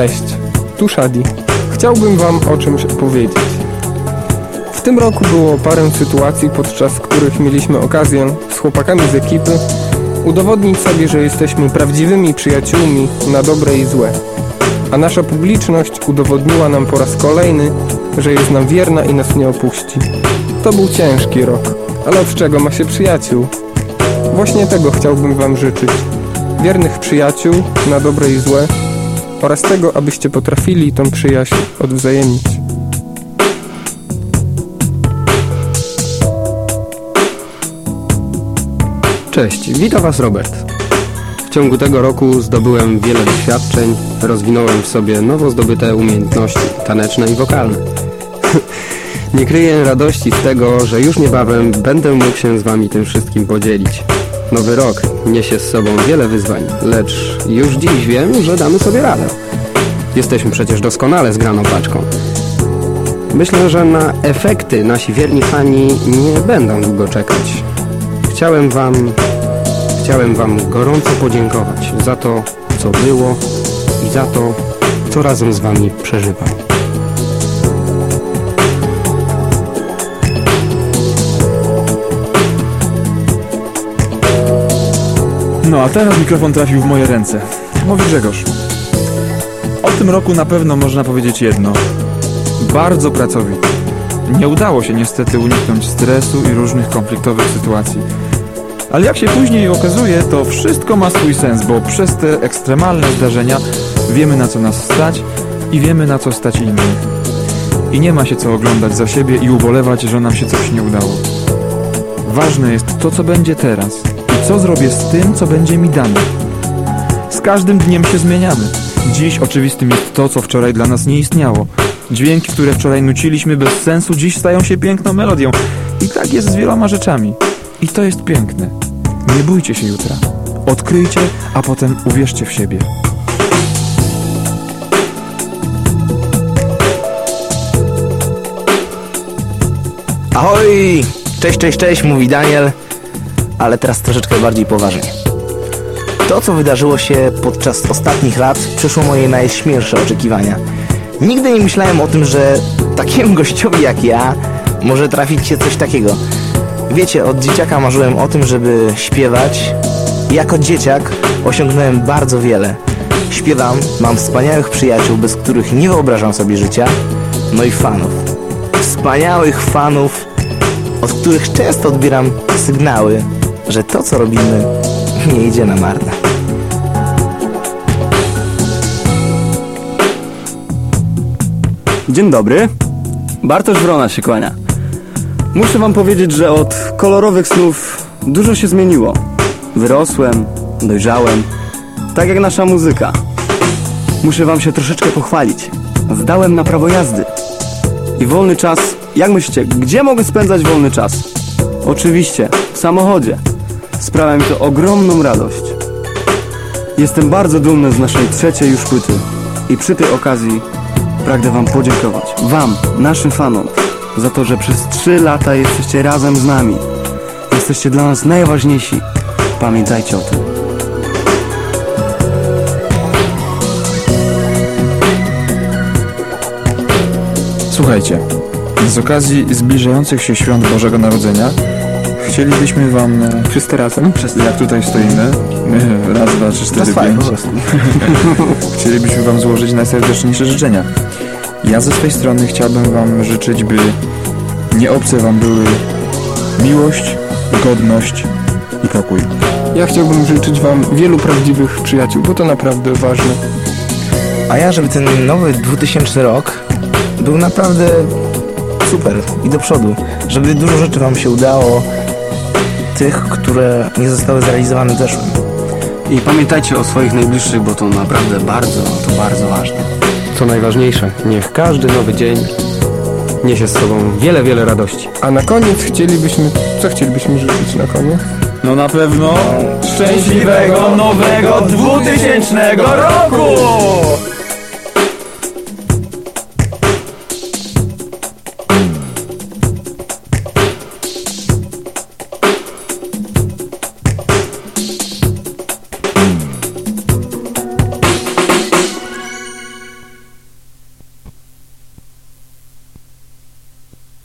Cześć, tu Shadi. Chciałbym Wam o czymś powiedzieć. W tym roku było parę sytuacji, podczas których mieliśmy okazję z chłopakami z ekipy udowodnić sobie, że jesteśmy prawdziwymi przyjaciółmi na dobre i złe. A nasza publiczność udowodniła nam po raz kolejny, że jest nam wierna i nas nie opuści. To był ciężki rok, ale od czego ma się przyjaciół? Właśnie tego chciałbym Wam życzyć. Wiernych przyjaciół na dobre i złe oraz tego, abyście potrafili tą przyjaźń odwzajemnić. Cześć, witam Was Robert. W ciągu tego roku zdobyłem wiele doświadczeń, rozwinąłem w sobie nowo zdobyte umiejętności taneczne i wokalne. Nie kryję radości z tego, że już niebawem będę mógł się z Wami tym wszystkim podzielić. Nowy rok niesie z sobą wiele wyzwań, lecz już dziś wiem, że damy sobie radę. Jesteśmy przecież doskonale zgraną paczką. Myślę, że na efekty nasi wierni fani nie będą długo czekać. Chciałem Wam, chciałem Wam gorąco podziękować za to, co było i za to, co razem z Wami przeżywam. No a teraz mikrofon trafił w moje ręce. Mówi Grzegorz. O tym roku na pewno można powiedzieć jedno. Bardzo pracowity. Nie udało się niestety uniknąć stresu i różnych konfliktowych sytuacji. Ale jak się później okazuje, to wszystko ma swój sens, bo przez te ekstremalne zdarzenia wiemy na co nas stać i wiemy na co stać innych. I nie ma się co oglądać za siebie i ubolewać, że nam się coś nie udało. Ważne jest to, co będzie teraz co zrobię z tym, co będzie mi dane. Z każdym dniem się zmieniamy. Dziś oczywistym jest to, co wczoraj dla nas nie istniało. Dźwięki, które wczoraj nuciliśmy bez sensu, dziś stają się piękną melodią. I tak jest z wieloma rzeczami. I to jest piękne. Nie bójcie się jutra. Odkryjcie, a potem uwierzcie w siebie. Ahoj! Cześć, cześć, cześć, mówi Daniel, ale teraz troszeczkę bardziej poważnie. To, co wydarzyło się podczas ostatnich lat, przeszło moje najśmielsze oczekiwania. Nigdy nie myślałem o tym, że takiemu gościowi jak ja może trafić się coś takiego. Wiecie, od dzieciaka marzyłem o tym, żeby śpiewać. Jako dzieciak osiągnąłem bardzo wiele. Śpiewam, mam wspaniałych przyjaciół, bez których nie wyobrażam sobie życia, no i fanów. Wspaniałych fanów, od których często odbieram sygnały, że to, co robimy, nie idzie na marne. Dzień dobry. Bartosz Wrona się kłania. Muszę wam powiedzieć, że od kolorowych snów dużo się zmieniło. Wyrosłem, dojrzałem, tak jak nasza muzyka. Muszę wam się troszeczkę pochwalić. Zdałem na prawo jazdy. I wolny czas, jak myślicie, gdzie mogę spędzać wolny czas? Oczywiście, w samochodzie. Sprawia mi to ogromną radość. Jestem bardzo dumny z naszej trzeciej już płyty. I przy tej okazji pragnę Wam podziękować. Wam, naszym fanom, za to, że przez 3 lata jesteście razem z nami. Jesteście dla nas najważniejsi. Pamiętajcie o tym. Słuchajcie, z okazji zbliżających się świąt Bożego Narodzenia chcielibyśmy Wam, e, Wszyscy razem. przez jak tutaj stoimy, raz, dwa, trzy, cztery, fajne, pięć, po prostu. chcielibyśmy Wam złożyć najserdeczniejsze życzenia. Ja ze swej strony chciałbym Wam życzyć, by nie obce Wam były miłość, godność i pokój. Ja chciałbym życzyć Wam wielu prawdziwych przyjaciół, bo to naprawdę ważne. A ja, żeby ten nowy 2000 rok był naprawdę super i do przodu. Żeby dużo rzeczy Wam się udało, tych, które nie zostały zrealizowane w zeszłym. I pamiętajcie o swoich najbliższych, bo to naprawdę bardzo, to bardzo ważne. Co najważniejsze, niech każdy nowy dzień niesie z sobą wiele, wiele radości. A na koniec chcielibyśmy... Co chcielibyśmy życzyć na koniec? No na pewno szczęśliwego nowego 2000 roku!